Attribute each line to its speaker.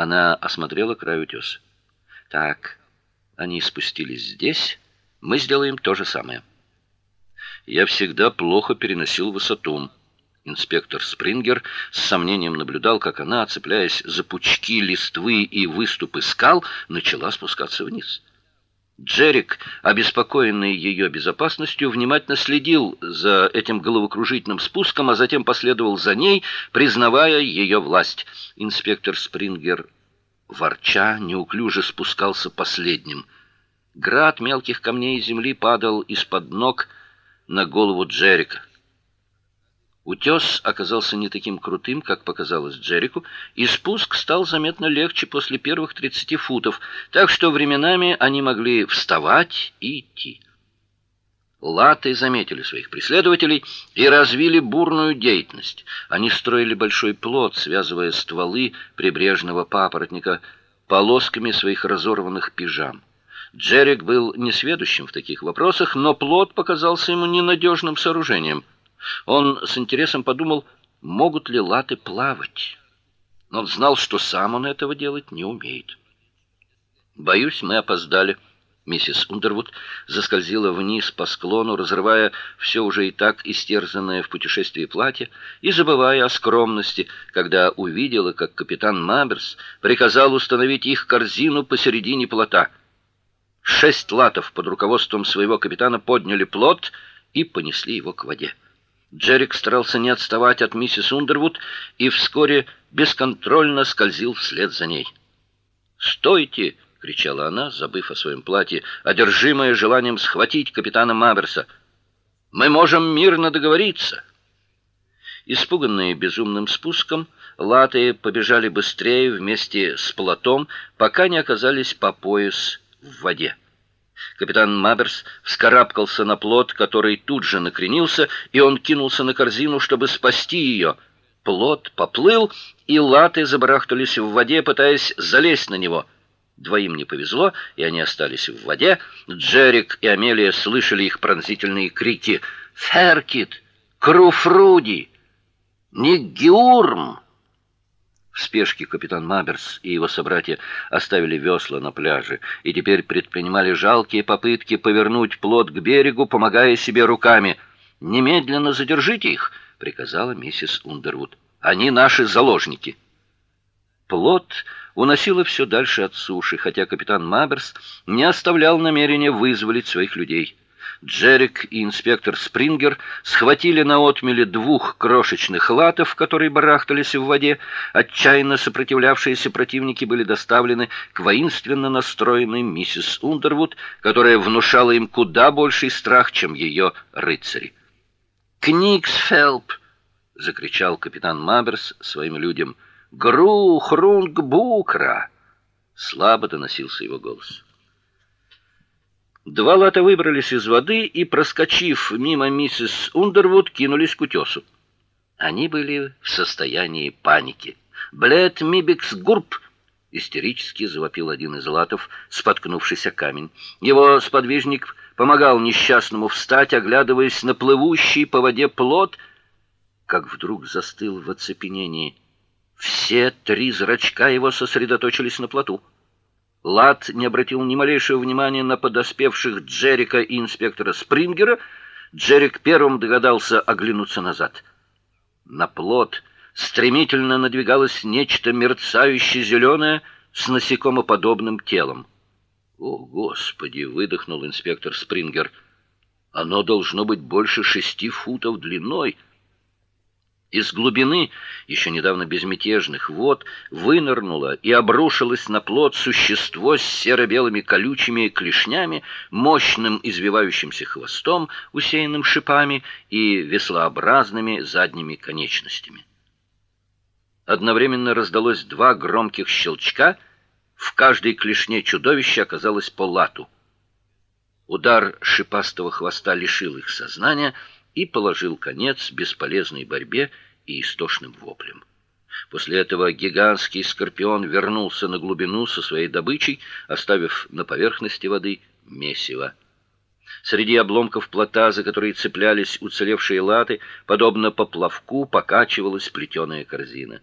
Speaker 1: Она осмотрела край утеса. Так, они спустились здесь, мы сделаем то же самое. Я всегда плохо переносил высоту. Инспектор Спрингер с сомнением наблюдал, как она, цепляясь за пучки листвы и выступы скал, начала спускаться вниз. Джерик, обеспокоенный ее безопасностью, внимательно следил за этим головокружительным спуском, а затем последовал за ней, признавая ее власть. Инспектор Спрингер, ворча, неуклюже спускался последним. Град мелких камней и земли падал из-под ног на голову Джерика. Утес оказался не таким крутым, как показалось Джерику, и спуск стал заметно легче после первых 30 футов, так что временами они могли вставать и идти. Латы заметили своих преследователей и развили бурную деятельность. Они строили большой плот, связывая стволы прибрежного папоротника полосками своих разорванных пижам. Джерик был несведущим в таких вопросах, но плот показался ему ненадежным сооружением — он с интересом подумал, могут ли латы плавать. Но он знал, что сам он этого делать не умеет. Боюсь, мы опоздали. Миссис Ундервуд заскользила вниз по склону, разрывая все уже и так истерзанное в путешествии платье и забывая о скромности, когда увидела, как капитан Маберс приказал установить их корзину посередине плота. Шесть латов под руководством своего капитана подняли плот и понесли его к воде. Джерик старался не отставать от миссис Ундервуд и вскоре бесконтрольно скользил вслед за ней. "Стойте!" кричала она, забыв о своем платье, одержимая желанием схватить капитана Маберса. "Мы можем мирно договориться". Испуганные безумным спуском, латые побежали быстрее вместе с плотом, пока не оказались по пояс в воде. Капитан Маберс вскарабкался на плот, который тут же накренился, и он кинулся на корзину, чтобы спасти ее. Плот поплыл, и латы забарахтались в воде, пытаясь залезть на него. Двоим не повезло, и они остались в воде. Джерик и Амелия слышали их пронзительные крики: "Феркит! Круфруди! Нигиурм!" В спешке капитан Маберс и его собратья оставили весла на пляже и теперь предпринимали жалкие попытки повернуть плот к берегу, помогая себе руками. "Немедленно задержите их", приказала миссис Ундервуд. "Они наши заложники". Плот уносило все дальше от суши, хотя капитан Маберс не оставлял намерения вызволить своих людей. Джерик и инспектор Спрингер схватили на отмеле двух крошечных латов, которые барахтались в воде. Отчаянно сопротивлявшиеся противники были доставлены к воинственно настроенной миссис Ундервуд, которая внушала им куда больший страх, чем ее рыцари. «Книксфелп!» — закричал капитан Маберс своим людям. «Гру, хрунг, букра!» Слабо доносился его голос. Два лата выбрались из воды и, проскочив мимо миссис Ундервуд, кинулись к утесу. Они были в состоянии паники. "Блэд мибикс гурп!" истерически завопил один из латов, споткнувшись о камень. Его сподвижник помогал несчастному встать, оглядываясь на плывущий по воде плот, как вдруг застыл в оцепенении. Все три зрачка его сосредоточились на плоту. Лад не обратил ни малейшего внимания на подоспевших Джерика и инспектора Спрингера. Джерик первым догадался оглянуться назад. На плот стремительно надвигалось нечто мерцающее зеленое с насекомоподобным телом. "О, господи", выдохнул инспектор Спрингер. "Оно должно быть больше шести футов длиной". Из глубины, еще недавно безмятежных вод, вынырнуло и обрушилось на плот существо с серо-белыми колючими клешнями, мощным извивающимся хвостом, усеянным шипами и веслообразными задними конечностями. Одновременно раздалось два громких щелчка, в каждой клешне чудовища оказалось по лату. Удар шипастого хвоста лишил их сознания, и положил конец бесполезной борьбе и истошным воплям. После этого гигантский скорпион вернулся на глубину со своей добычей, оставив на поверхности воды месиво. Среди обломков плота, за которые цеплялись уцелевшие латы, подобно поплавку, покачивалась плетеная корзина.